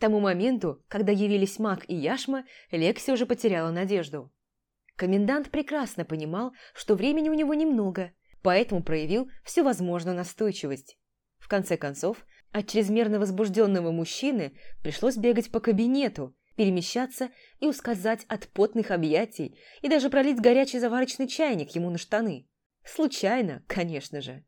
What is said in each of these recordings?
тому моменту, когда явились Мак и Яшма, Лекси уже потеряла надежду. Комендант прекрасно понимал, что времени у него немного, поэтому проявил всю возможную настойчивость. В конце концов, от чрезмерно возбужденного мужчины пришлось бегать по кабинету, перемещаться и ускользать от потных объятий и даже пролить горячий заварочный чайник ему на штаны. Случайно, конечно же.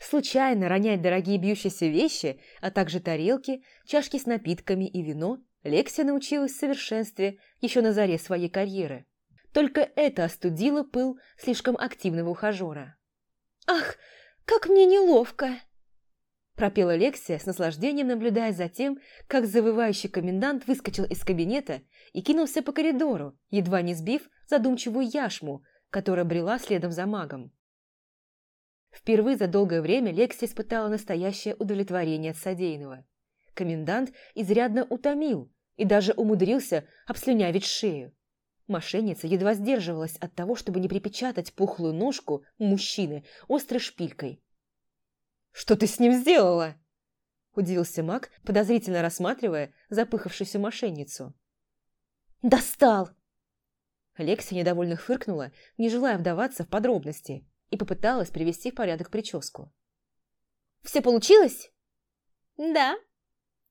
Случайно ронять дорогие бьющиеся вещи, а также тарелки, чашки с напитками и вино Лексия научилась в совершенстве еще на заре своей карьеры. Только это остудило пыл слишком активного ухажера. «Ах, как мне неловко!» пропела Лексия с наслаждением, наблюдая за тем, как завывающий комендант выскочил из кабинета и кинулся по коридору, едва не сбив задумчивую яшму, которая брела следом за магом. Впервые за долгое время Лексия испытала настоящее удовлетворение от содеянного. Комендант изрядно утомил и даже умудрился обслюнявить шею. Мошенница едва сдерживалась от того, чтобы не припечатать пухлую ножку мужчины острой шпилькой. «Что ты с ним сделала?» Удивился маг, подозрительно рассматривая запыхавшуюся мошенницу. «Достал!» Лекси недовольно фыркнула, не желая вдаваться в подробности, и попыталась привести в порядок прическу. «Все получилось?» «Да».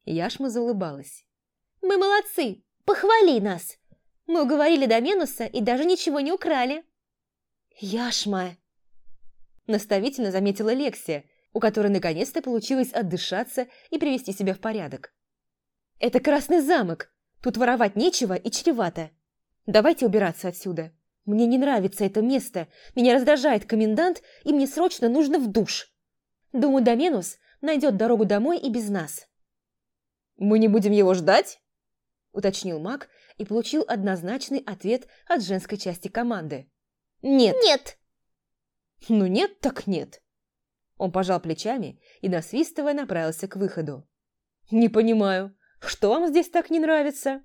Яшма заулыбалась. «Мы молодцы! Похвали нас! Мы уговорили Доменуса и даже ничего не украли!» «Яшма!» Наставительно заметила Лексия, у которой наконец-то получилось отдышаться и привести себя в порядок. «Это Красный замок! Тут воровать нечего и чревато. Давайте убираться отсюда. Мне не нравится это место, меня раздражает комендант, и мне срочно нужно в душ. Думаю, Доменус найдет дорогу домой и без нас». «Мы не будем его ждать?» – уточнил маг и получил однозначный ответ от женской части команды. «Нет». «Нет». «Ну нет, так нет». Он пожал плечами и, насвистывая, направился к выходу. «Не понимаю, что вам здесь так не нравится?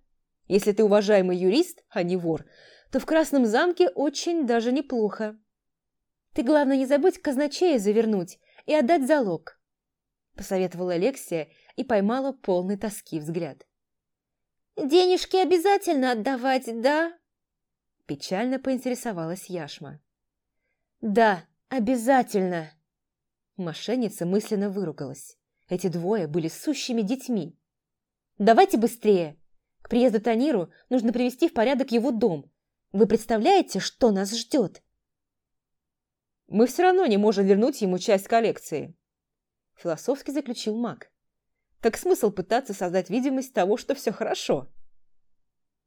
Если ты уважаемый юрист, а не вор, то в Красном замке очень даже неплохо. Ты, главное, не забудь казначея завернуть и отдать залог», посоветовала Алексия и поймала полный тоски взгляд. «Денежки обязательно отдавать, да?» Печально поинтересовалась Яшма. «Да, обязательно!» Мошенница мысленно выругалась. Эти двое были сущими детьми. «Давайте быстрее! К приезду Таниру нужно привести в порядок его дом. Вы представляете, что нас ждет?» «Мы все равно не можем вернуть ему часть коллекции», – философски заключил маг. «Так смысл пытаться создать видимость того, что все хорошо?»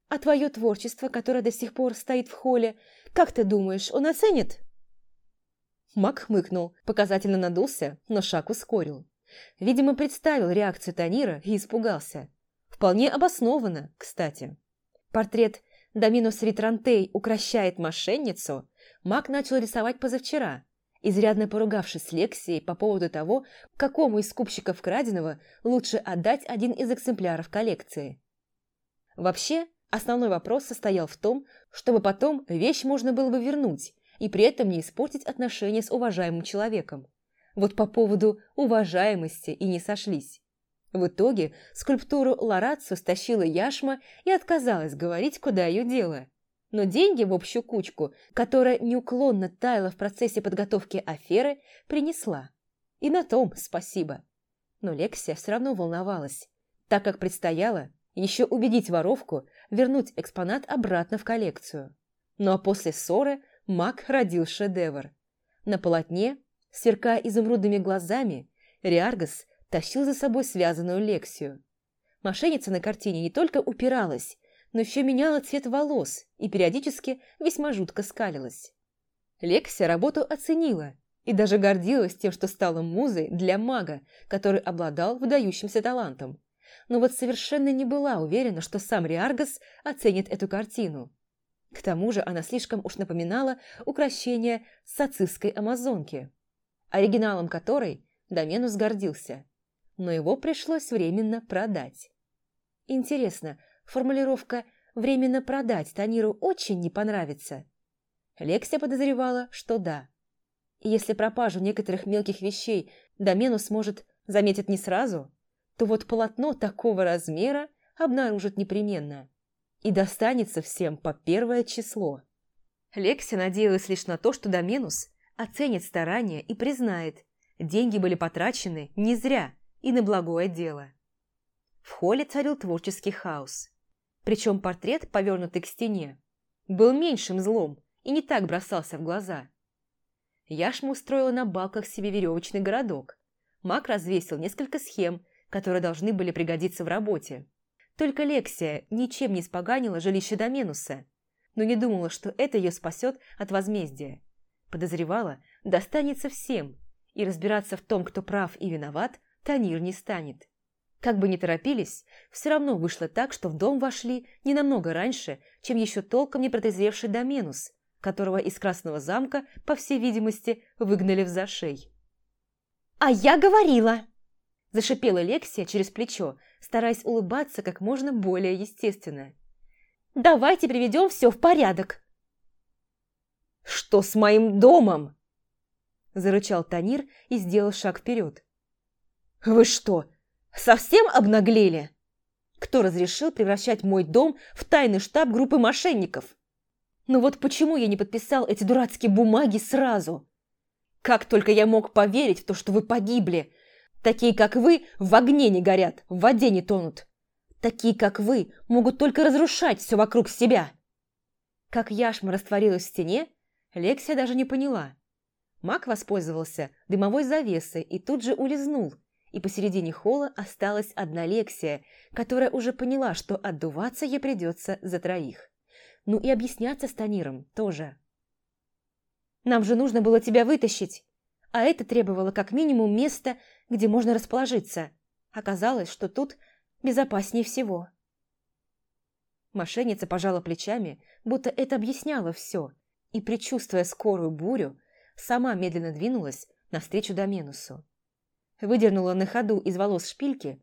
«А твое творчество, которое до сих пор стоит в холле, как ты думаешь, он оценит?» Мак хмыкнул, показательно надулся, но шаг ускорил. Видимо, представил реакцию Танира и испугался. Вполне обоснованно, кстати. Портрет Доминус Ритрантей укращает мошенницу Мак начал рисовать позавчера, изрядно поругавшись с Лексией по поводу того, какому из скупщиков краденого лучше отдать один из экземпляров коллекции. Вообще, основной вопрос состоял в том, чтобы потом вещь можно было бы вернуть, и при этом не испортить отношения с уважаемым человеком. Вот по поводу уважаемости и не сошлись. В итоге скульптуру Лорацу стащила Яшма и отказалась говорить, куда ее дело. Но деньги в общую кучку, которая неуклонно таяла в процессе подготовки аферы, принесла. И на том спасибо. Но Лексия все равно волновалась, так как предстояло еще убедить воровку вернуть экспонат обратно в коллекцию. Ну а после ссоры маг родил шедевр. На полотне, сверкая изумрудными глазами, Риаргас тащил за собой связанную Лексию. Мошенница на картине не только упиралась, но еще меняла цвет волос и периодически весьма жутко скалилась. Лексия работу оценила и даже гордилась тем, что стала музой для мага, который обладал выдающимся талантом. Но вот совершенно не была уверена, что сам Риаргас оценит эту картину. К тому же она слишком уж напоминала украшение сацистской амазонки, оригиналом которой Доменус гордился, но его пришлось временно продать. Интересно, формулировка «временно продать» Таниру очень не понравится? Лексия подозревала, что да. Если пропажу некоторых мелких вещей Доменус может заметить не сразу, то вот полотно такого размера обнаружат непременно. И достанется всем по первое число. Лекси надеялась лишь на то, что Доменус оценит старания и признает, деньги были потрачены не зря и на благое дело. В холле царил творческий хаос. Причем портрет, повернутый к стене, был меньшим злом и не так бросался в глаза. Яшма устроила на балках себе веревочный городок. Мак развесил несколько схем, которые должны были пригодиться в работе. Только Лексия ничем не споганила жилище Доменуса, но не думала, что это ее спасет от возмездия. Подозревала, достанется всем, и разбираться в том, кто прав и виноват, Танир не станет. Как бы ни торопились, все равно вышло так, что в дом вошли не намного раньше, чем еще толком не протрезвевший Доменус, которого из Красного замка, по всей видимости, выгнали в зашей. «А я говорила!» Зашипела Лексия через плечо, стараясь улыбаться как можно более естественно. «Давайте приведем все в порядок!» «Что с моим домом?» Зарычал Танир и сделал шаг вперед. «Вы что, Совсем обнаглели? Кто разрешил превращать мой дом в тайный штаб группы мошенников? Ну вот почему я не подписал эти дурацкие бумаги сразу? Как только я мог поверить в то, что вы погибли? Такие, как вы, в огне не горят, в воде не тонут. Такие, как вы, могут только разрушать все вокруг себя. Как яшма растворилась в стене, Лексия даже не поняла. Маг воспользовался дымовой завесой и тут же улизнул – и посередине холла осталась одна Лексия, которая уже поняла, что отдуваться ей придется за троих. Ну и объясняться с Таниром тоже. «Нам же нужно было тебя вытащить, а это требовало как минимум места, где можно расположиться. Оказалось, что тут безопаснее всего». Мошенница пожала плечами, будто это объясняло все, и, предчувствуя скорую бурю, сама медленно двинулась навстречу Доменусу выдернула на ходу из волос шпильки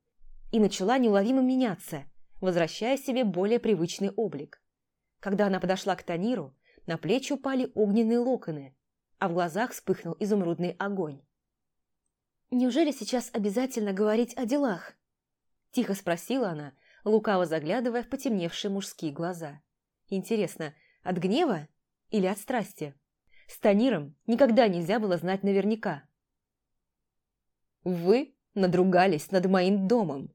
и начала неуловимо меняться, возвращая себе более привычный облик. Когда она подошла к Таниру, на плечи упали огненные локоны, а в глазах вспыхнул изумрудный огонь. «Неужели сейчас обязательно говорить о делах?» Тихо спросила она, лукаво заглядывая в потемневшие мужские глаза. «Интересно, от гнева или от страсти?» С Таниром никогда нельзя было знать наверняка. «Вы надругались над моим домом!»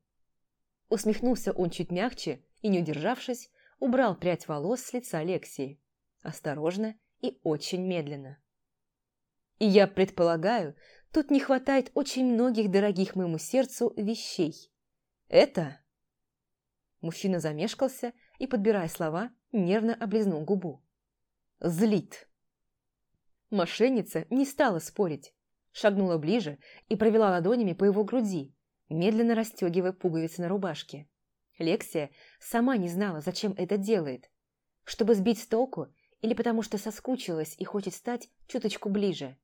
Усмехнулся он чуть мягче и, не удержавшись, убрал прядь волос с лица Алексии. Осторожно и очень медленно. И я предполагаю, тут не хватает очень многих дорогих моему сердцу вещей. Это... Мужчина замешкался и, подбирая слова, нервно облизнул губу. Злит. Мошенница не стала спорить шагнула ближе и провела ладонями по его груди, медленно расстегивая пуговицы на рубашке. Лексия сама не знала, зачем это делает. Чтобы сбить с толку или потому что соскучилась и хочет стать чуточку ближе.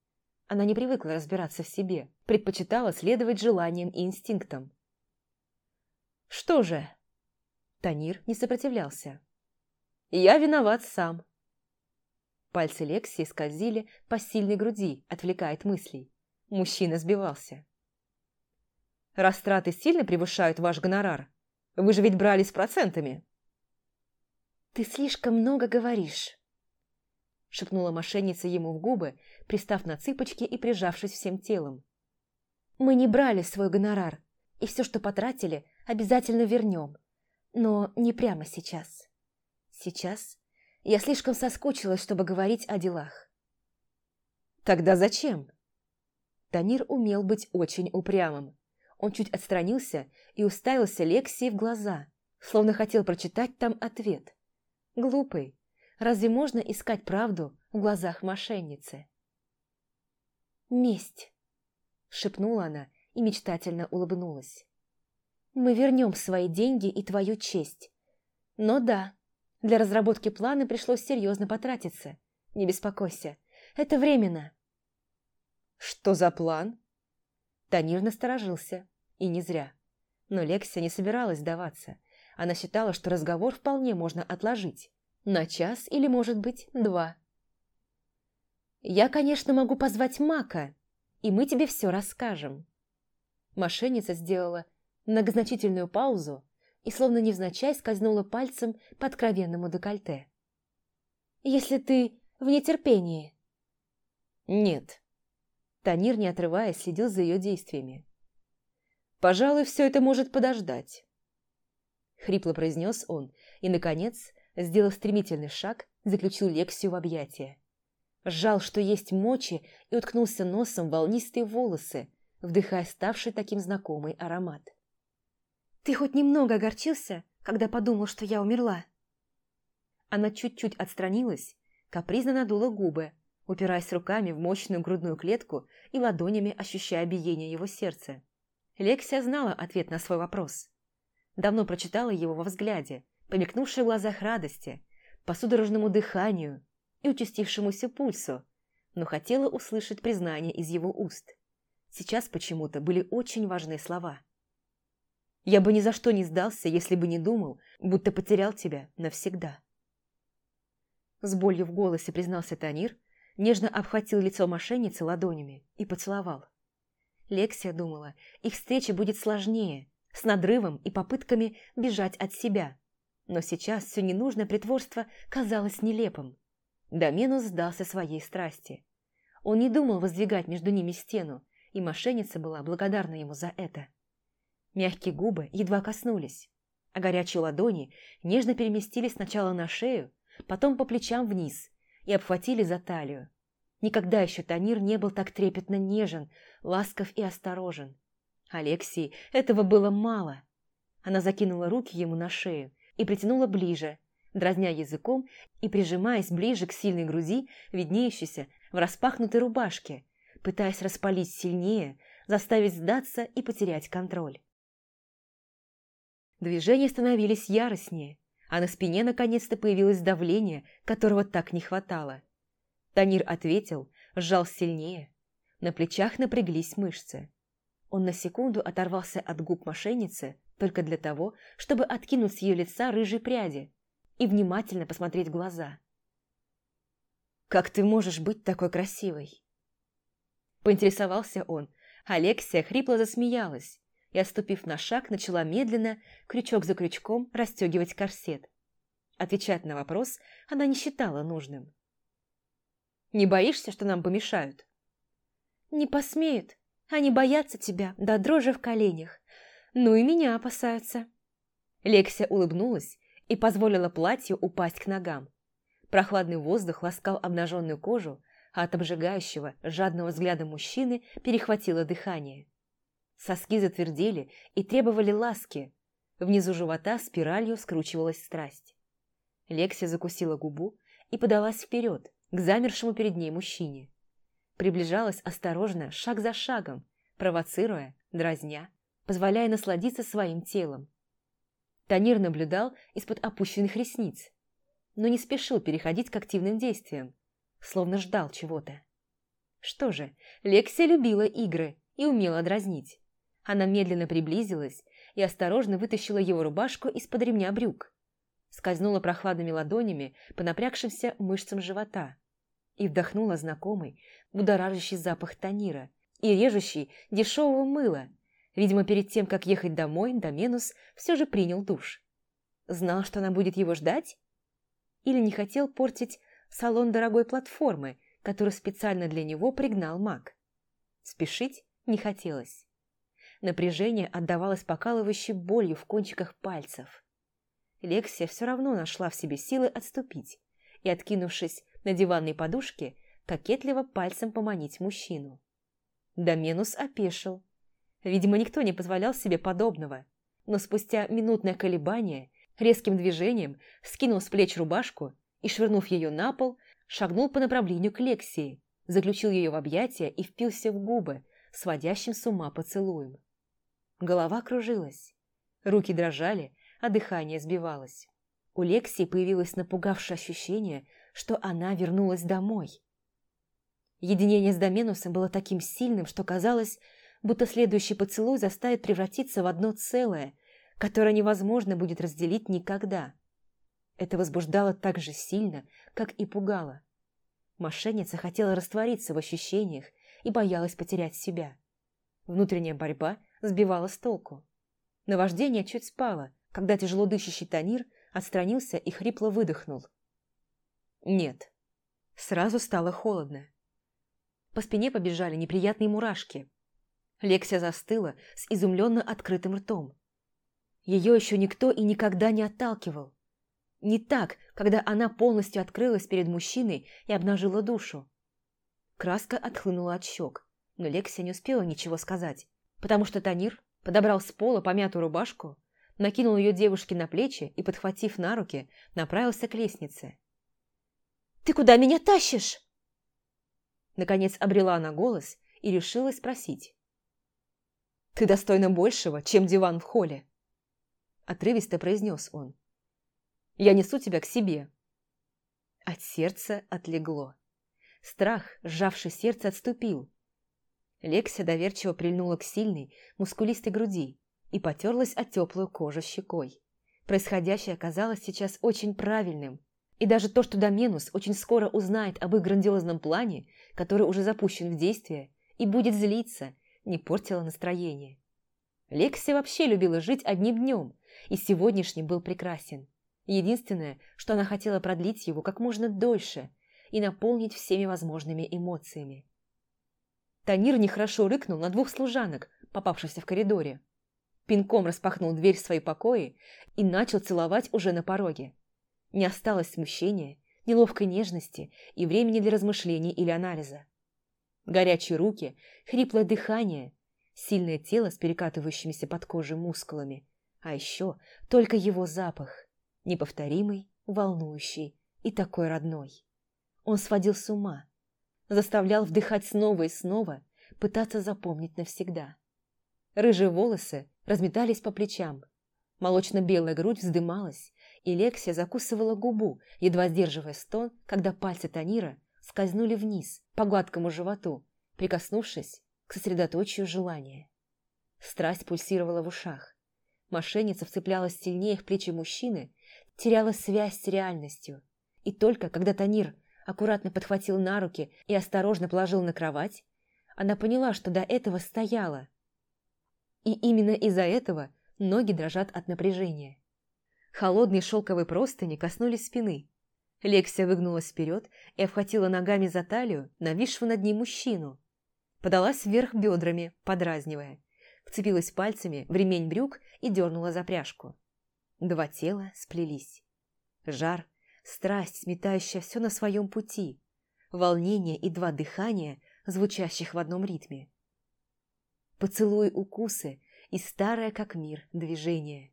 Она не привыкла разбираться в себе, предпочитала следовать желаниям и инстинктам. «Что же?» Танир не сопротивлялся. «Я виноват сам». Пальцы Лексии скользили по сильной груди, отвлекая от мыслей. Мужчина сбивался. «Растраты сильно превышают ваш гонорар? Вы же ведь брали с процентами». «Ты слишком много говоришь», – шепнула мошенница ему в губы, пристав на цыпочки и прижавшись всем телом. «Мы не брали свой гонорар, и все, что потратили, обязательно вернем. Но не прямо сейчас. Сейчас я слишком соскучилась, чтобы говорить о делах». «Тогда зачем?» Танир умел быть очень упрямым. Он чуть отстранился и уставился Лексии в глаза, словно хотел прочитать там ответ. Глупый. Разве можно искать правду в глазах мошенницы? «Месть», – шепнула она и мечтательно улыбнулась. «Мы вернем свои деньги и твою честь. Но да, для разработки плана пришлось серьезно потратиться. Не беспокойся, это временно. «Что за план?» Танир насторожился, и не зря. Но Лексия не собиралась сдаваться. Она считала, что разговор вполне можно отложить. На час или, может быть, два. «Я, конечно, могу позвать Мака, и мы тебе все расскажем». Мошенница сделала многозначительную паузу и словно невзначай скользнула пальцем по откровенному декольте. «Если ты в нетерпении». «Нет». Танир, не отрываясь, следил за ее действиями. «Пожалуй, все это может подождать». Хрипло произнес он и, наконец, сделав стремительный шаг, заключил Лексию в объятия. Сжал, что есть мочи, и уткнулся носом в волнистые волосы, вдыхая ставший таким знакомый аромат. «Ты хоть немного огорчился, когда подумал, что я умерла?» Она чуть-чуть отстранилась, капризно надула губы, упираясь руками в мощную грудную клетку и ладонями ощущая биение его сердца. Лексия знала ответ на свой вопрос. Давно прочитала его во взгляде, помелькнувшей в глазах радости, по судорожному дыханию и участившемуся пульсу, но хотела услышать признание из его уст. Сейчас почему-то были очень важные слова. «Я бы ни за что не сдался, если бы не думал, будто потерял тебя навсегда». С болью в голосе признался Танир, нежно обхватил лицо мошенницы ладонями и поцеловал. Лексия думала, их встреча будет сложнее, с надрывом и попытками бежать от себя. Но сейчас все ненужное притворство казалось нелепым. Доменус сдался своей страсти. Он не думал воздвигать между ними стену, и мошенница была благодарна ему за это. Мягкие губы едва коснулись, а горячие ладони нежно переместились сначала на шею, потом по плечам вниз и обхватили за талию. Никогда еще Танир не был так трепетно нежен, ласков и осторожен. Алексии этого было мало. Она закинула руки ему на шею и притянула ближе, дразня языком и прижимаясь ближе к сильной груди, виднеющейся в распахнутой рубашке, пытаясь распалить сильнее, заставить сдаться и потерять контроль. Движения становились яростнее, а на спине наконец-то появилось давление, которого так не хватало. Танир ответил, сжал сильнее. На плечах напряглись мышцы. Он на секунду оторвался от губ мошенницы только для того, чтобы откинуть с ее лица рыжие пряди и внимательно посмотреть в глаза. «Как ты можешь быть такой красивой?» Поинтересовался он. Алексия хрипло засмеялась и, оступив на шаг, начала медленно, крючок за крючком, расстегивать корсет. Отвечать на вопрос она не считала нужным. «Не боишься, что нам помешают?» «Не посмеют», они боятся тебя до дрожи в коленях. Ну и меня опасаются». Лексия улыбнулась и позволила платью упасть к ногам. Прохладный воздух ласкал обнаженную кожу, а от обжигающего, жадного взгляда мужчины перехватило дыхание. Соски затвердели и требовали ласки. Внизу живота спиралью скручивалась страсть. Лексия закусила губу и подалась вперед, к замершему перед ней мужчине приближалась осторожно, шаг за шагом, провоцируя, дразня, позволяя насладиться своим телом. Танир наблюдал из-под опущенных ресниц, но не спешил переходить к активным действиям, словно ждал чего-то. Что же, Лексия любила игры и умела дразнить. Она медленно приблизилась и осторожно вытащила его рубашку из-под ремня брюк. Скользнула прохладными ладонями по напрягшимся мышцам живота и вдохнула знакомый, будоражащий запах танира и режущий дешевого мыла. Видимо, перед тем, как ехать домой, Доменус все же принял душ. Знал, что она будет его ждать? Или не хотел портить салон дорогой платформы, которую специально для него пригнал маг? Спешить не хотелось. Напряжение отдавалось покалывающей болью в кончиках пальцев. Лексия все равно нашла в себе силы отступить и, откинувшись на диванной подушке, кокетливо пальцем поманить мужчину. Доменус опешил. Видимо, никто не позволял себе подобного, но спустя минутное колебание резким движением скинул с плеч рубашку и, швырнув ее на пол, шагнул по направлению к Лексии, заключил ее в объятия и впился в губы, сводящим с ума поцелуем. Голова кружилась, руки дрожали, а дыхание сбивалось. У Лексии появилось напугавшее ощущение, что она вернулась домой. Единение с Доменусом было таким сильным, что казалось, будто следующий поцелуй заставит превратиться в одно целое, которое невозможно будет разделить никогда. Это возбуждало так же сильно, как и пугало. Мошенница хотела раствориться в ощущениях и боялась потерять себя. Внутренняя борьба сбивала с толку. Наваждение чуть спало, когда тяжело дышащий Танир отстранился и хрипло выдохнул. «Нет». Сразу стало холодно. По спине побежали неприятные мурашки. Лексия застыла с изумленно открытым ртом. Ее еще никто и никогда не отталкивал. Не так, когда она полностью открылась перед мужчиной и обнажила душу. Краска отхлынула от щек, но Лексия не успела ничего сказать, потому что Танир подобрал с пола помятую рубашку, накинул ее девушке на плечи и, подхватив на руки, направился к лестнице. «Ты куда меня тащишь?» Наконец обрела она голос и решила спросить. «Ты достойна большего, чем диван в холле», – отрывисто произнес он. «Я несу тебя к себе». От сердца отлегло. Страх, сжавший сердце, отступил. Лексия доверчиво прильнула к сильной, мускулистой груди и потерлась от теплую кожу щекой. Происходящее оказалось сейчас очень правильным. И даже то, что Доменус очень скоро узнает об их грандиозном плане, который уже запущен в действие, и будет злиться, не портило настроение. Лексия вообще любила жить одним днем, и сегодняшний был прекрасен. Единственное, что она хотела продлить его как можно дольше и наполнить всеми возможными эмоциями. Танир нехорошо рыкнул на двух служанок, попавшихся в коридоре пинком распахнул дверь в свои покои и начал целовать уже на пороге. Не осталось смущения, неловкой нежности и времени для размышлений или анализа. Горячие руки, хриплое дыхание, сильное тело с перекатывающимися под кожей мускулами, а еще только его запах, неповторимый, волнующий и такой родной. Он сводил с ума, заставлял вдыхать снова и снова, пытаться запомнить навсегда. Рыжие волосы разметались по плечам. Молочно-белая грудь вздымалась, и Лексия закусывала губу, едва сдерживая стон, когда пальцы Танира скользнули вниз, по гладкому животу, прикоснувшись к сосредоточию желания. Страсть пульсировала в ушах. Мошенница вцеплялась сильнее в плечи мужчины, теряла связь с реальностью. И только когда Танир аккуратно подхватил на руки и осторожно положил на кровать, она поняла, что до этого стояла, и именно из-за этого ноги дрожат от напряжения. Холодные шелковые простыни коснулись спины. Лексия выгнулась вперед и обхватила ногами за талию нависшего над ней мужчину. Подалась вверх бедрами, подразнивая. Вцепилась пальцами в ремень брюк и дернула за пряжку. Два тела сплелись. Жар, страсть, сметающая все на своем пути. Волнение и два дыхания, звучащих в одном ритме поцелуи укусы и старое как мир движение.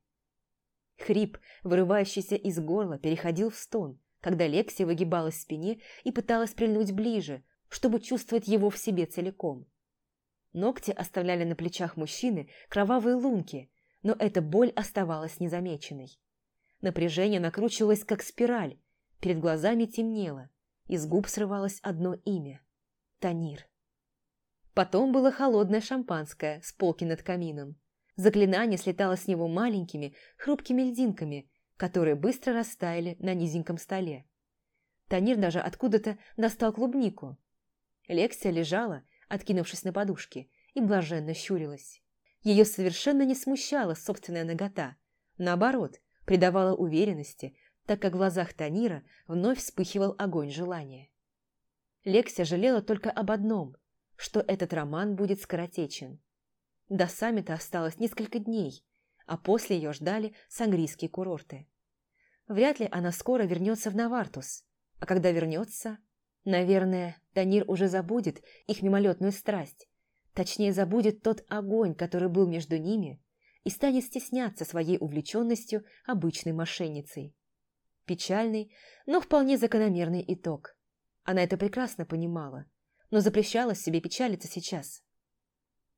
Хрип, вырывающийся из горла, переходил в стон, когда Лекси выгибалась в спине и пыталась прильнуть ближе, чтобы чувствовать его в себе целиком. Ногти оставляли на плечах мужчины кровавые лунки, но эта боль оставалась незамеченной. Напряжение накручивалось, как спираль, перед глазами темнело, из губ срывалось одно имя – Танир. Потом было холодное шампанское с полки над камином. Заклинание слетало с него маленькими, хрупкими льдинками, которые быстро растаяли на низеньком столе. Танир даже откуда-то достал клубнику. Лексия лежала, откинувшись на подушке, и блаженно щурилась. Ее совершенно не смущала собственная нагота. Наоборот, придавала уверенности, так как в глазах Танира вновь вспыхивал огонь желания. Лексия жалела только об одном – что этот роман будет скоротечен. До саммита осталось несколько дней, а после ее ждали сангрийские курорты. Вряд ли она скоро вернется в Навартус, а когда вернется, наверное, Данир уже забудет их мимолетную страсть, точнее забудет тот огонь, который был между ними, и станет стесняться своей увлеченностью обычной мошенницей. Печальный, но вполне закономерный итог. Она это прекрасно понимала но запрещала себе печалиться сейчас,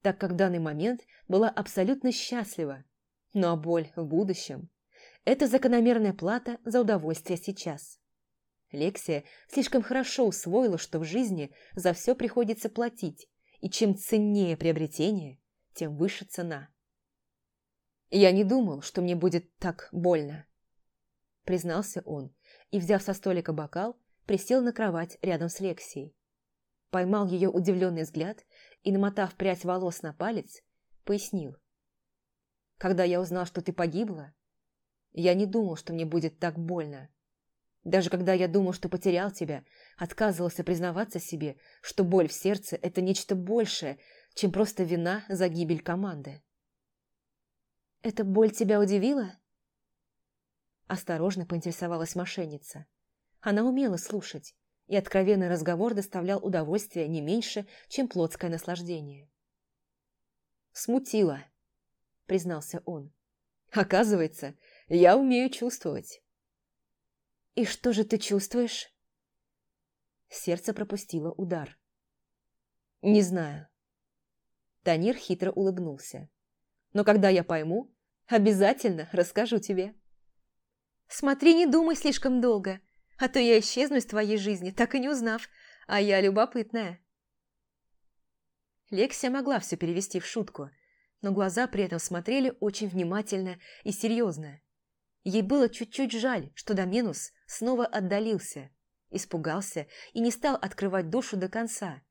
так как в данный момент была абсолютно счастлива, но а боль в будущем – это закономерная плата за удовольствие сейчас. Лексия слишком хорошо усвоила, что в жизни за все приходится платить, и чем ценнее приобретение, тем выше цена. «Я не думал, что мне будет так больно», – признался он, и, взяв со столика бокал, присел на кровать рядом с Лексией поймал ее удивленный взгляд и, намотав прядь волос на палец, пояснил. «Когда я узнал, что ты погибла, Я не думал, что мне будет так больно. Даже когда я думал, что потерял тебя, отказывался признаваться себе, что боль в сердце – это нечто большее, чем просто вина за гибель команды. «Эта боль тебя удивила?» Осторожно поинтересовалась мошенница. Она умела слушать, и откровенный разговор доставлял удовольствие не меньше, чем плотское наслаждение. «Смутило», – признался он. «Оказывается, я умею чувствовать». «И что же ты чувствуешь?» Сердце пропустило удар. «Не знаю». Танир хитро улыбнулся. «Но когда я пойму, обязательно расскажу тебе». «Смотри, не думай слишком долго, а то я исчезну из твоей жизни, так и не узнав, а я любопытная». Лексия могла все перевести в шутку, но глаза при этом смотрели очень внимательно и серьезно. Ей было чуть-чуть жаль, что Доменус снова отдалился, испугался и не стал открывать душу до конца,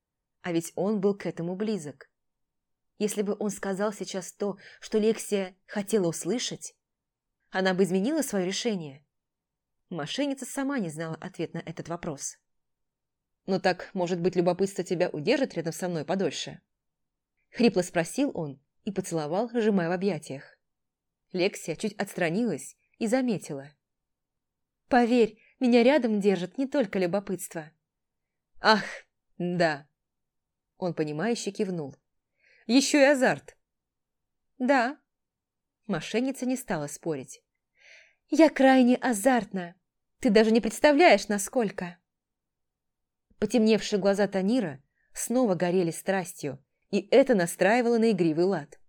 а ведь он был к этому близок. Если бы он сказал сейчас то, что Лексия хотела услышать, она бы изменила свое решение. Мошенница сама не знала ответ на этот вопрос. «Ну так, может быть, любопытство тебя удержит рядом со мной подольше?» Хрипло спросил он и поцеловал, сжимая в объятиях. Лексия чуть отстранилась и заметила. «Поверь, меня рядом держит не только любопытство». «Ах, да!» Он понимающе кивнул. «Еще и азарт». «Да». Мошенница не стала спорить. «Я крайне азартна. Ты даже не представляешь, насколько». Потемневшие глаза Танира снова горели страстью, и это настраивало на игривый лад.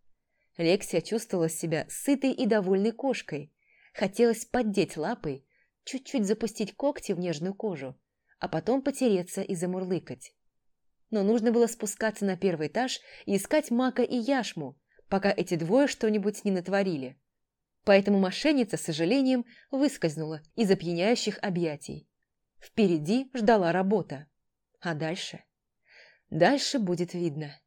Лексия чувствовала себя сытой и довольной кошкой. Хотелось поддеть лапой, чуть-чуть запустить когти в нежную кожу, а потом потереться и замурлыкать. Но нужно было спускаться на первый этаж и искать Мака и Яшму, пока эти двое что-нибудь не натворили. Поэтому мошенница, с сожалением, выскользнула из опьяняющих объятий. Впереди ждала работа. А дальше? Дальше будет видно.